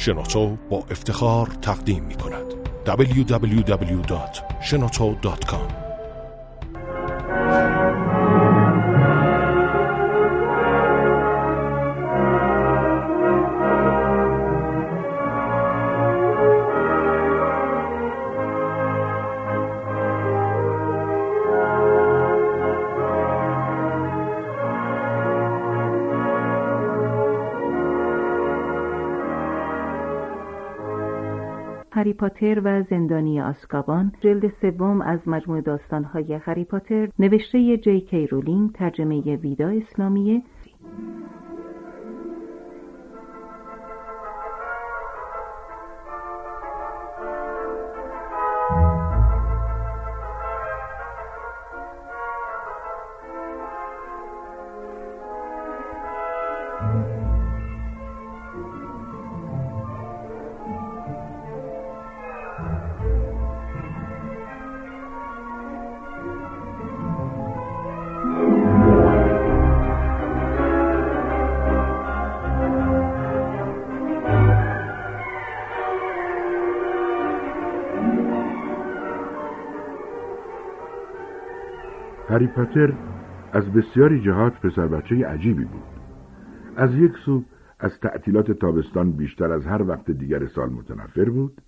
شنوتو با افتخار تقدیم می کند www.shenoto.com هری پاتر و زندانی آسکابان جلد سوم از مجموع داستانهای هری پاتر نوشته جی کی رولینگ ترجمه ویدا اسلامیه هری پاتر از بسیاری جهات پسر بچه عجیبی بود. از یک سو از تعطیلات تابستان بیشتر از هر وقت دیگر سال متنفر بود.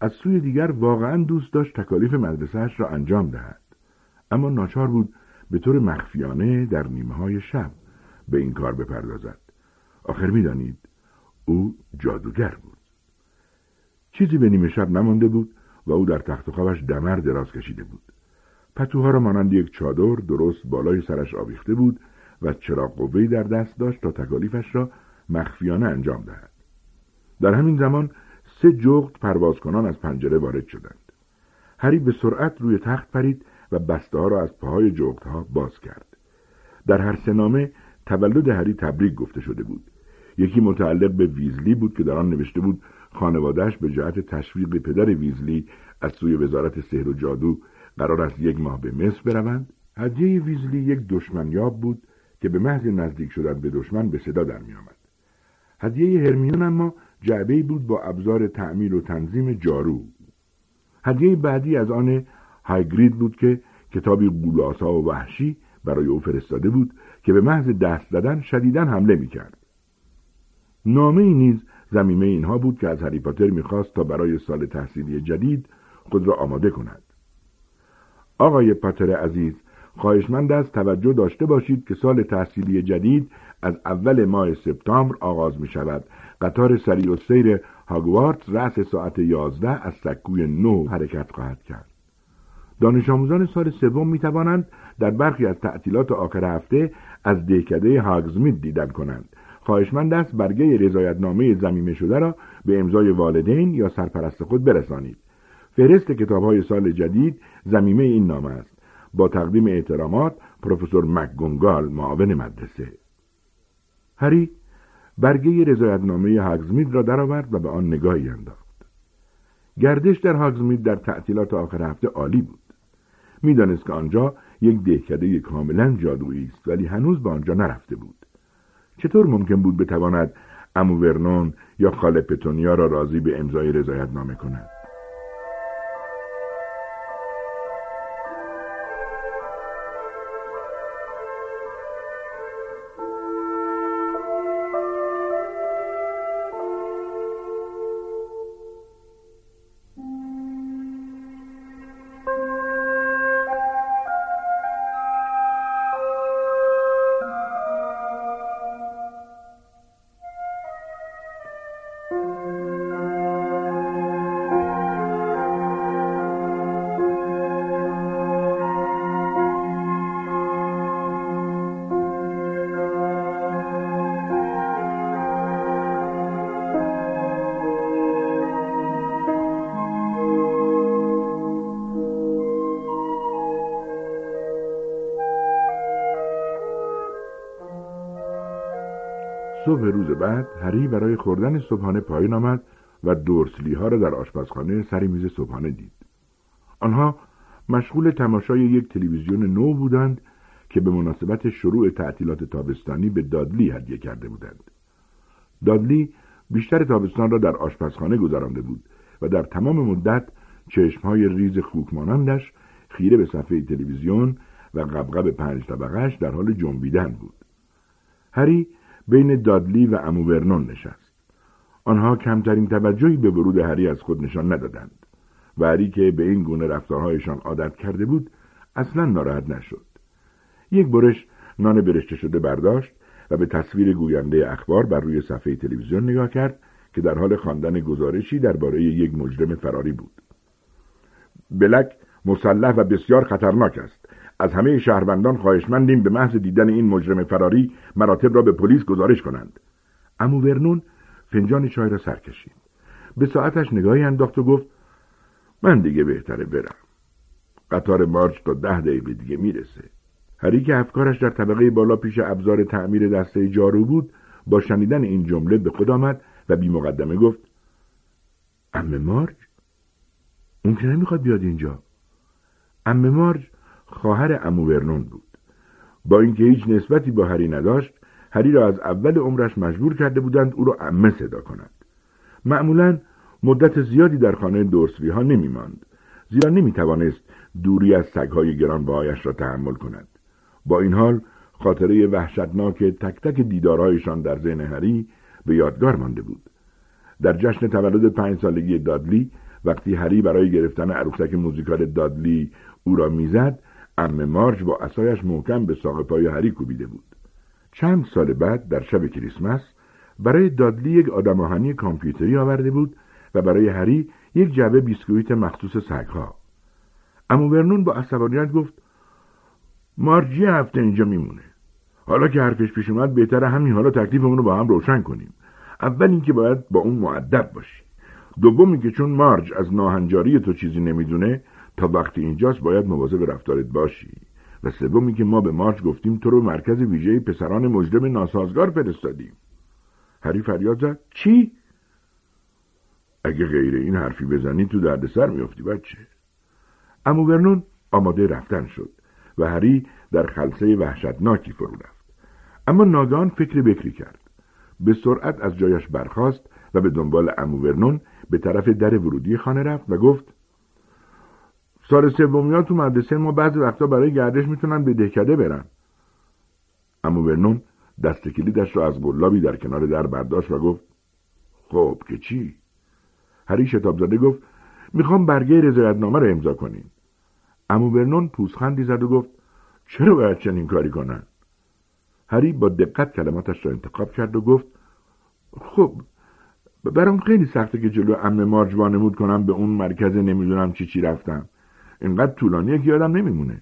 از سوی دیگر واقعا دوست داشت تکالیف مدرسهش را انجام دهد. اما ناچار بود به طور مخفیانه در نیمه های شب به این کار بپردازد. آخر می‌دانید او جادوگر بود. چیزی به نیمه شب نمانده بود و او در تخت خوابش دمر دراز کشیده بود. پتوها را مانند یک چادر درست بالای سرش آویخته بود و چراغ قوهای در دست داشت تا تکالیفش را مخفیانه انجام دهد. در همین زمان سه جغد پرواز کنان از پنجره وارد شدند. هری به سرعت روی تخت پرید و بسته ها را از پاهای جغدها باز کرد. در هر سنامه تولد هری تبریک گفته شده بود. یکی متعلق به ویزلی بود که در آن نوشته بود خانوادهش به جهت تشویق پدر ویزلی از سوی وزارت سحر و جادو قرار است یک ماه به مصر بروند. هدیه ویزلی یک دشمنیاب بود که به محض نزدیک شدن به دشمن به صدا در میآمد. هدیه هرمیون اما جعبه بود با ابزار تعمیل و تنظیم جارو. هدیه بعدی از آن هایگرید بود که کتابی گولاسا و وحشی برای او فرستاده بود که به محض دست زدن شدیدن حمله می‌کرد. نامه ای نیز زمینه اینها بود که از هری پاتر می‌خواست تا برای سال تحصیلی جدید خود را آماده کند. آقای پاتر عزیز خواهشمند است توجه داشته باشید که سال تحصیلی جدید از اول ماه سپتامبر آغاز می شود. قطار سری و سیر هاگوارتس رأس ساعت یازده از سکوی نو حرکت خواهد کرد. دانش آموزان سال سوم می توانند در برخی از تعطیلات آخر هفته از دهکده هاگزمید دیدن کنند. خواهشمند است برگه رضایتنامه زمینه شده را به امضای والدین یا سرپرست خود برسانید. فهرست کتاب های سال جدید زمینه این نامه است. با تقدیم احترامات پروفسور مکگونگال معاون مدرسه. هری برگه رضایتنامه هاگزمید را درآورد و به آن نگاهی انداخت. گردش در هاگزمید در تعطیلات آخر هفته عالی بود. می‌دانست که آنجا یک دهکده کاملا جادویی است ولی هنوز به آنجا نرفته بود. چطور ممکن بود بتواند امو ورنون یا خاله پتونیا را راضی به امضای رضایتنامه کند؟ صبح روز بعد هری برای خوردن صبحانه پایین آمد و دورسلی ها را در آشپزخانه سر میز صبحانه دید. آنها مشغول تماشای یک تلویزیون نو بودند که به مناسبت شروع تعطیلات تابستانی به دادلی هدیه کرده بودند. دادلی بیشتر تابستان را در آشپزخانه گذرانده بود و در تمام مدت چشمهای ریز خوکمانندش خیره به صفحه تلویزیون و قبقب پنج طبقهش در حال جنبیدن بود. هری بین دادلی و امو ورنون نشست. آنها کمترین توجهی به ورود هری از خود نشان ندادند و هری که به این گونه رفتارهایشان عادت کرده بود اصلا ناراحت نشد. یک برش نان برشته شده برداشت و به تصویر گوینده اخبار بر روی صفحه تلویزیون نگاه کرد که در حال خواندن گزارشی درباره یک مجرم فراری بود. بلک مسلح و بسیار خطرناک است. از همه شهروندان خواهشمندیم به محض دیدن این مجرم فراری مراتب را به پلیس گزارش کنند. امو ورنون فنجان چای را سر کشید. به ساعتش نگاهی انداخت و گفت من دیگه بهتره برم. قطار مارچ تا ده دقیقه دیگه می‌رسه. هری که افکارش در طبقه بالا پیش ابزار تعمیر دسته جارو بود با شنیدن این جمله به خود آمد و بی مقدمه گفت ام مارج اون که نمی‌خواد بیاد اینجا ام مارج خواهر امو ورنون بود. با اینکه هیچ نسبتی با هری نداشت هری را از اول عمرش مجبور کرده بودند او را امه صدا کند. معمولا مدت زیادی در خانه دورسوی ها نمی ماند زیرا نمی توانست دوری از سگهای گرانبهایش را تحمل کند. با این حال خاطره وحشتناک تک تک دیدارهایشان در ذهن هری به یادگار مانده بود. در جشن تولد پنج سالگی دادلی وقتی هری برای گرفتن عروسک موزیکال دادلی او را می‌زد ام مارج با اسایش محکم به ساق پای هری کوبیده بود. چند سال بعد در شب کریسمس برای دادلی یک آدم آهنی کامپیوتری آورده بود و برای هری یک جعبه بیسکویت مخصوص سگها. امو ورنون با عصبانیت گفت مارجی هفته اینجا میمونه. حالا که حرفش پیش اومد بهتره همین حالا تکلیفمون رو با هم روشن کنیم. اول اینکه باید با اون معدب باشی. دوم اینکه چون مارج از ناهنجاری تو چیزی نمی‌دونه تا وقتی اینجاست باید مواظب رفتارت باشی. و سوم اینکه ما به مارج گفتیم تو رو مرکز ویژه پسران مجرم ناسازگار فرستادیم. هری فریاد زد. چی؟ اگه غیر این حرفی بزنی تو دردسر میافتی بچه. امو ورنون آماده رفتن شد و هری در خلصه وحشتناکی فرو رفت. اما ناگهان فکر بکری کرد. به سرعت از جایش برخاست و به دنبال امو ورنون به طرف در ورودی خانه رفت و گفت سال سومی تو مدرسه ما بعضی وقتا برای گردش می‌تونن به دهکده برن امو ورنون دست کلیدش را از گلابی در کنار در برداشت و گفت خب که چی؟ هری شتاب زده گفت می‌خوام برگه رضایتنامه رو امضا کنیم امو ورنون پوزخندی زد و گفت چرا باید چنین کاری کنن؟ هری با دقت کلماتش را انتخاب کرد و گفت خب برام خیلی سخته که جلو ام مارج وانمود کنم به اون مرکز نمی‌دونم چی چی رفتم اینقدر طولانیه که یادم نمیمونه.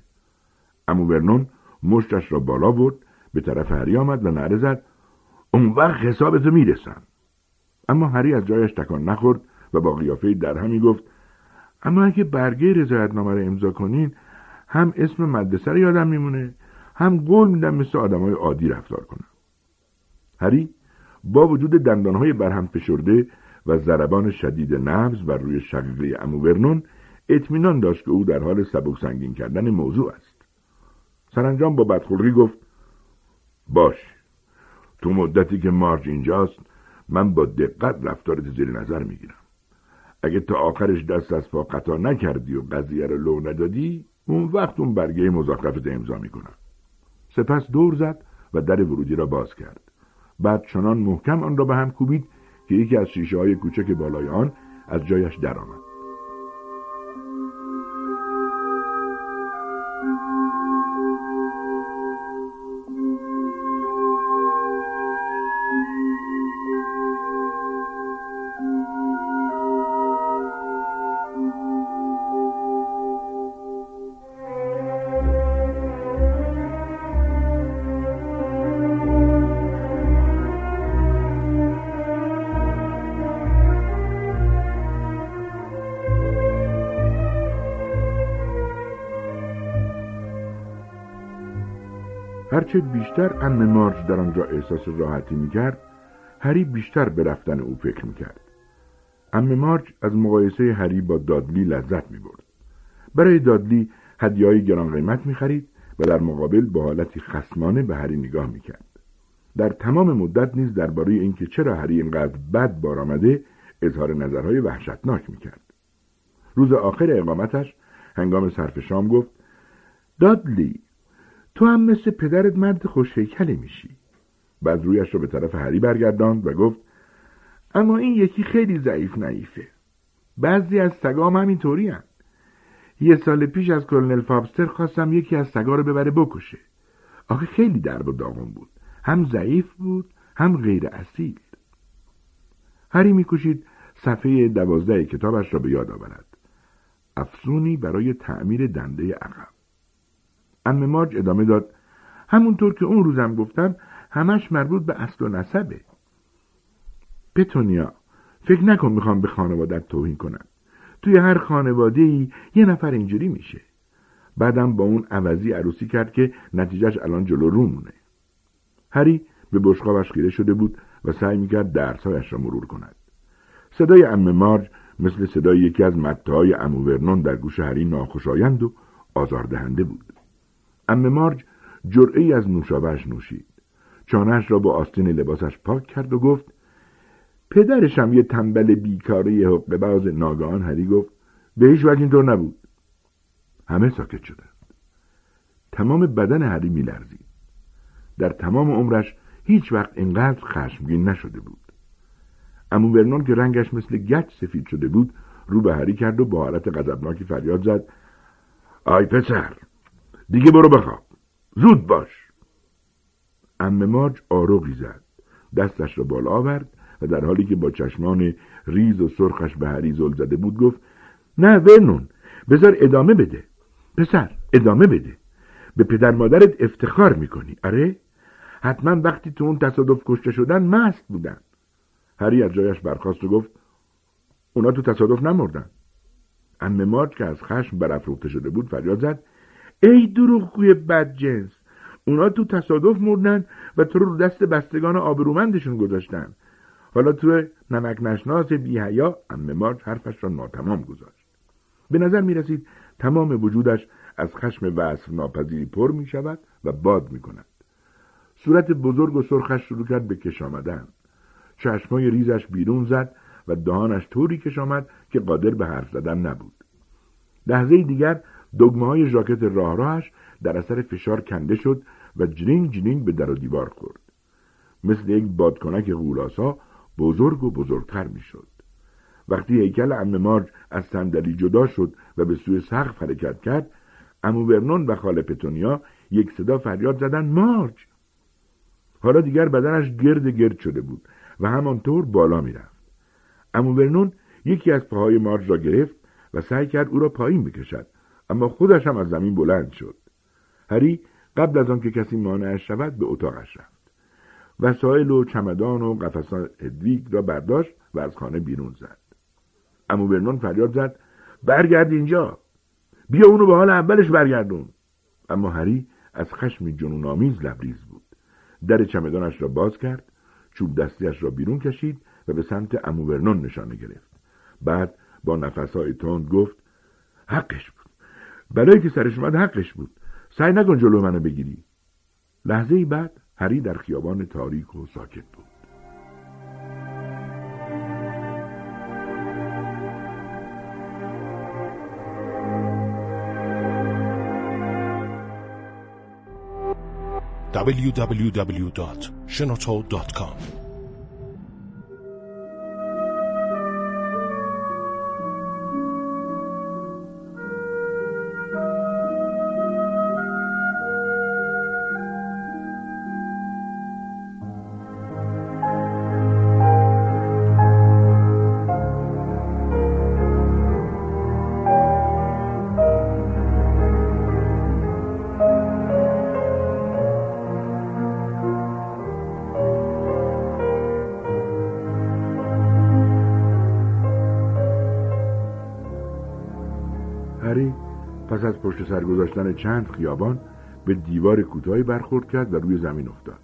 امو ورنون مشتش را بالا برد به طرف هری آمد و نره زد. اون وقت حسابتو می‌رسم. اما هری از جایش تکان نخورد و با قیافه در همی گفت اما اگه برگه رضایتنامه رو امضا کنین هم اسم مدرسه رو یادم میمونه هم قول میدم مثل آدمای عادی رفتار کنم. هری با وجود دندانهای برهم فشرده و ضربان شدید نبز بر روی شقیقه امو ورنون اطمینان داشت که او در حال سبک سنگین کردن موضوع است. سرانجام با بدخلقی گفت باش تو مدتی که مارج اینجاست من با دقت رفتارت زیر نظر می‌گیرم. اگه تا آخرش دست از پا قطع نکردی و قضیه رو لو ندادی اون وقت اون برگه مزاقفت امضا می‌کنم. سپس دور زد و در ورودی را باز کرد. بعد چنان محکم آن را به هم کوبید که یکی از شیشه های کوچک بالای آن از جایش درآمد. هرچه بیشتر ام مارج در آنجا احساس راحتی می‌کرد هری بیشتر به رفتن او فکر می‌کرد. ام مارج از مقایسه هری با دادلی لذت می‌برد. برای دادلی هدیههای گران قیمت می‌خرید و در مقابل با حالتی خسمانه به هری نگاه می‌کرد. در تمام مدت نیز درباره اینکه چرا هری اینقدر بد بار آمده اظهار نظرهای وحشتناک می‌کرد. روز آخر اقامتش هنگام صرف شام گفت دادلی تو هم مثل پدرت مرد خوشهیکلی میشی. بعد رویش را به طرف هری برگرداند و گفت اما این یکی خیلی ضعیف نعیفه. بعضی از سگام همینطوری هم. یه سال پیش از کلنل فابستر خواستم یکی از سگا رو ببره بکشه. آخه خیلی درب و داغون بود. هم ضعیف بود هم غیر اصیل. هری میکوشید صفحه دوازده کتابش را به یاد آورد. افسونی برای تعمیر دنده عقب. ام مارج ادامه داد. همونطور که اون روزم گفتم همش مربوط به اصل و نسبه. پتونیا فکر نکن می‌خوام به خانوادت توهین کنم. توی هر خانواده ای یه نفر اینجوری میشه. بعدم با اون عوضی عروسی کرد که نتیجهش الان جلو رومونه هری به بشقابش خیره شده بود و سعی می‌کرد درسهایش را مرور کند. صدای ام مارج مثل صدای یکی از متهای امو ورنون در گوش هری ناخوشایند و آزاردهنده بود. ام مارج جرعه از نوشابهش نوشید. چانهش را با آستین لباسش پاک کرد و گفت پدرشم یه تنبل بیکاره حق باز ناگهان هری گفت به هیچ وجه اینطور نبود. همه ساکت شدند. تمام بدن هری میلرزید. در تمام عمرش هیچ وقت اینقدر خشمگین نشده بود. امو ورنون که رنگش مثل گچ سفید شده بود رو به هری کرد و با حالت غضبناکی فریاد زد. آی پسر دیگه برو بخواب. زود باش. ام مارج آروغی زد. دستش را بالا آورد و در حالی که با چشمان ریز و سرخش به هری زل زده بود گفت نه ورنون بذار ادامه بده. پسر ادامه بده. به پدر مادرت افتخار می‌کنی. آره؟ حتما وقتی تو اون تصادف کشته شدن مست بودن. هری از جایش برخواست و گفت اونا تو تصادف نمردن. ام مارج که از خشم برافروخته شده بود فریاد زد ای دروغگوی بدجنس اونا تو تصادف مردن و تو رو دست بستگان آبرومندشون گذاشتن حالا تو نمک نشناس بیهیا ام مارج حرفش را ناتمام گذاشت به نظر می رسید تمام وجودش از خشم وصف ناپذیری پر می شود و باد می کند. صورت بزرگ و سرخش شروع کرد به کش آمدن. چشمای ریزش بیرون زد و دهانش طوری کش آمد که قادر به حرف زدن نبود. لحظه دیگر دگمه های ژاکت راه راهش در اثر فشار کنده شد و جرینگ جرینگ به در و دیوار خورد. مثل یک بادکنک غولاسا بزرگ و بزرگتر می‌شد. وقتی هیکل ام مارج از صندلی جدا شد و به سوی سقف حرکت کرد امو ورنون و خاله پتونیا یک صدا فریاد زدن مارج حالا دیگر بدنش گرد گرد شده بود و همانطور بالا می‌رفت امو ورنون یکی از پاهای مارج را گرفت و سعی کرد او را پایین بکشد اما خودش هم از زمین بلند شد. هری قبل از آنکه کسی مانعش شود به اتاقش رفت. وسایل و چمدان و قفسان ادویگ را برداشت و از خانه بیرون زد. امو برنون فریاد زد برگرد اینجا. بیا اونو به حال اولش برگردون. اما هری از خشم جنون آمیز لبریز بود. در چمدانش را باز کرد چوب دستیش را بیرون کشید و به سمت امو ورنون نشانه گرفت. بعد با نفسهای تند گفت حقش برای که سرش اومد حقش بود. سعی نکن جلو منو بگیری. لحظه ای بعد هری در خیابان تاریک و ساکت بود. www.shenoto.com پس از پشت سر گذاشتن چند خیابان به دیوار کوتاهی برخورد کرد و روی زمین افتاد.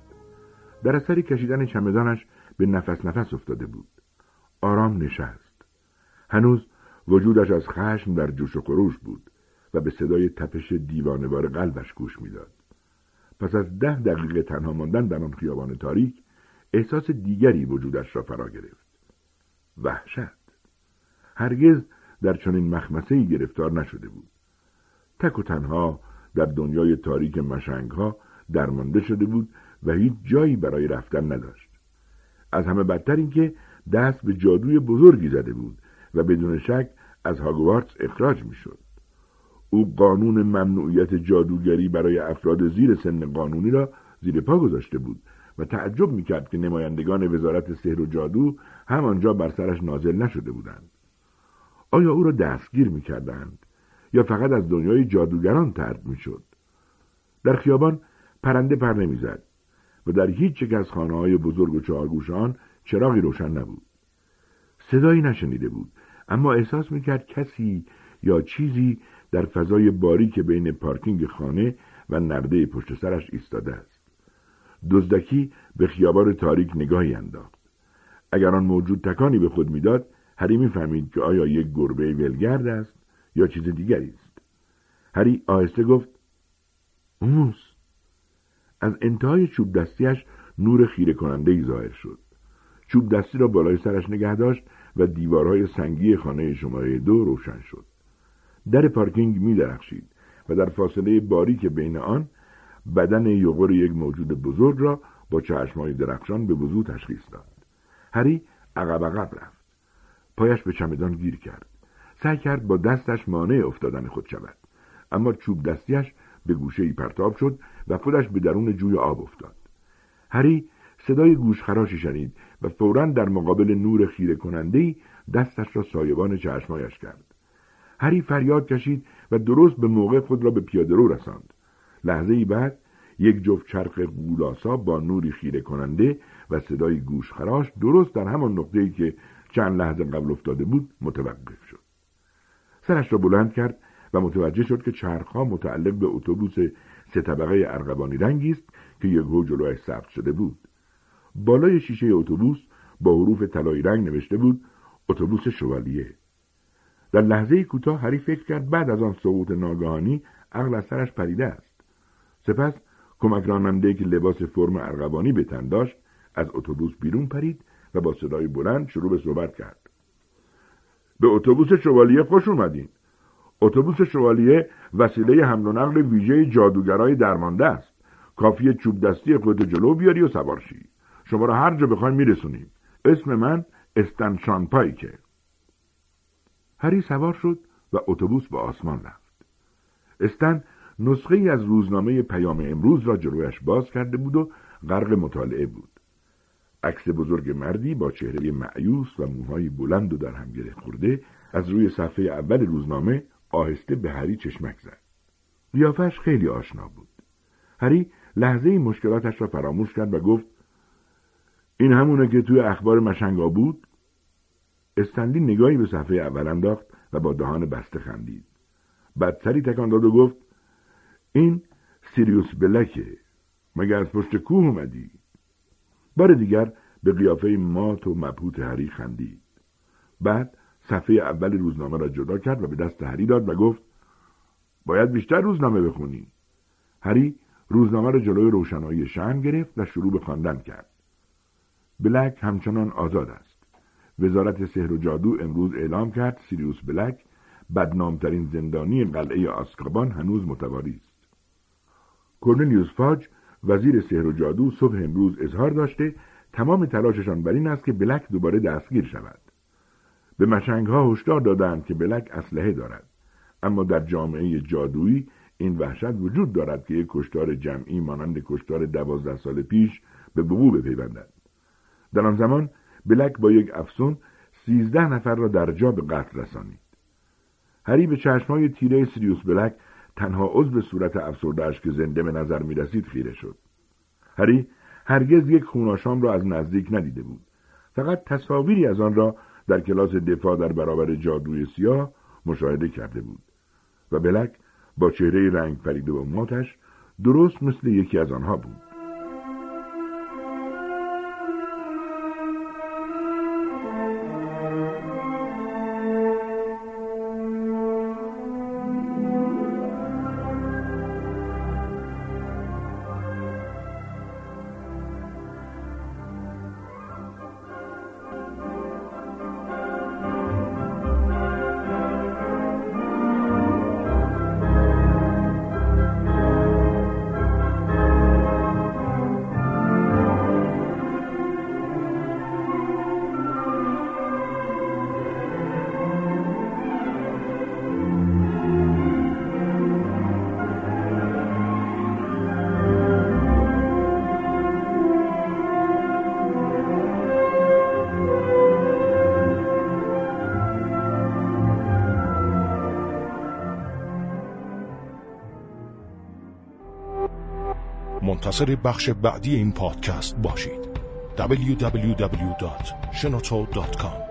در اثر کشیدن چمدانش به نفس نفس افتاده بود. آرام نشست. هنوز وجودش از خشم در جوش و خروش بود و به صدای تپش دیوانوار قلبش گوش می‌داد. پس از ده دقیقه تنها ماندن در آن خیابان تاریک احساس دیگری وجودش را فرا گرفت وحشت هرگز در چنین مخمسه گرفتار نشده بود تک و تنها در دنیای تاریک مشنگ ها درمانده شده بود و هیچ جایی برای رفتن نداشت. از همه بدتر اینکه دست به جادوی بزرگی زده بود و بدون شک از هاگوارتس اخراج می‌شد. او قانون ممنوعیت جادوگری برای افراد زیر سن قانونی را زیر پا گذاشته بود و تعجب می‌کرد که نمایندگان وزارت سحر و جادو همانجا بر سرش نازل نشده بودند. آیا او را دستگیر می‌کردند؟ یا فقط از دنیای جادوگران ترد می‌شد. در خیابان پرنده پر نمی‌زد و در هیچ یک از خانه های بزرگ و چهارگوشان چراغی روشن نبود. صدایی نشنیده بود اما احساس می‌کرد کسی یا چیزی در فضای باریک بین پارکینگ خانه و نرده پشت سرش ایستاده است. دزدکی به خیابان تاریک نگاهی انداخت. اگر آن موجود تکانی به خود می‌داد هری می‌فهمید که آیا یک گربه ولگرد است یا چیز دیگری است. هری آهسته گفت موس. از انتهای چوب دستیش نور خیره کننده ای ظاهر شد. چوب دستی را بالای سرش نگه داشت و دیوارهای سنگی خانه شماره دو روشن شد. در پارکینگ می درخشید و در فاصله باریک بین آن بدن یغور یک موجود بزرگ را با چشمهای درخشان به وضوع تشخیص داد. هری عقب عقب رفت. پایش به چمدان گیر کرد. سعی کرد با دستش مانع افتادن خود شود. اما چوب دستیش به گوشه ای پرتاب شد و خودش به درون جوی آب افتاد. هری صدای گوشخراشی شنید و فورا در مقابل نور خیره کننده دستش را سایبان چشمایش کرد. هری فریاد کشید و درست به موقع خود را به پیاده رو رساند. لحظه ای بعد یک جفت چرخ گولاسا با نوری خیره کننده و صدای گوشخراش درست در همان نقطه‌ای که چند لحظه قبل افتاده بود متوقف شد. سرش را بلند کرد و متوجه شد که چرخها متعلق به اتوبوس سه طبقه ارغوانی رنگی است که یکهو جلویش ثبت شده بود. بالای شیشه اتوبوس با حروف طلایی رنگ نوشته بود اتوبوس شوالیه. در لحظه کوتاه هری فکر کرد بعد از آن سقوط ناگهانی عقل از سرش پریده است. سپس کمک راننده که لباس فرم ارغوانی به تن داشت از اتوبوس بیرون پرید و با صدای بلند شروع به صحبت کرد. به اتوبوس شوالیه خوش اومدین. اتوبوس شوالیه وسیله حمل و نقل ویژه جادوگرای درمانده است. کافی چوب دستی خودت جلو بیاری و سوارشی شما را هر جا بخوایم میرسونیم. اسم من استنشان پایکه. هری سوار شد و اتوبوس به آسمان رفت. استن نسخه ای از روزنامه پیام امروز را جلویش باز کرده بود و غرق مطالعه بود. عکس بزرگ مردی با چهره معیوس و موهای بلند و در هم گره خورده از روی صفحه اول روزنامه آهسته به هری چشمک زد. قیافش خیلی آشنا بود. هری لحظه مشکلاتش را فراموش کرد و گفت این همونه که توی اخبار مشنگا بود؟ استنلی نگاهی به صفحه اول انداخت و با دهان بسته خندید. بعد سری تکان داد و گفت این سیریوس بلکه. مگر از پشت کوه اومدی؟ بار دیگر به قیافه مات و مبهوت هری خندید. بعد صفحه اول روزنامه را جدا کرد و به دست هری داد و گفت باید بیشتر روزنامه بخونی. هری روزنامه را جلوی روشنایی شن گرفت و شروع به خواندن کرد. بلک همچنان آزاد است. وزارت سحر و جادو امروز اعلام کرد سیریوس بلک بدنامترین زندانی قلعه آسکابان هنوز متواری است. کورنلیوس فاج وزیر سحر و جادو صبح امروز اظهار داشته تمام تلاششان بر این است که بلک دوباره دستگیر شود. به مشنگ ها هشدار دادند که بلک اسلحه دارد. اما در جامعه جادویی این وحشت وجود دارد که یک کشتار جمعی مانند کشتار دوازده سال پیش به وقوع بپیوندد. در آن زمان بلک با یک افسون سیزده نفر را در جا به قتل رسانید. هری به چشمهای تیره سیریوس بلک تنها عضو صورت افسردهاش که زنده به نظر می رسید خیره شد. هری هرگز یک خوناشام را از نزدیک ندیده بود. فقط تصاویری از آن را در کلاس دفاع در برابر جادوی سیاه مشاهده کرده بود و بلک با چهره رنگ پریده و ماتش درست مثل یکی از آنها بود. منتظر بخش بعدی این پادکست باشید. www.shenoto.com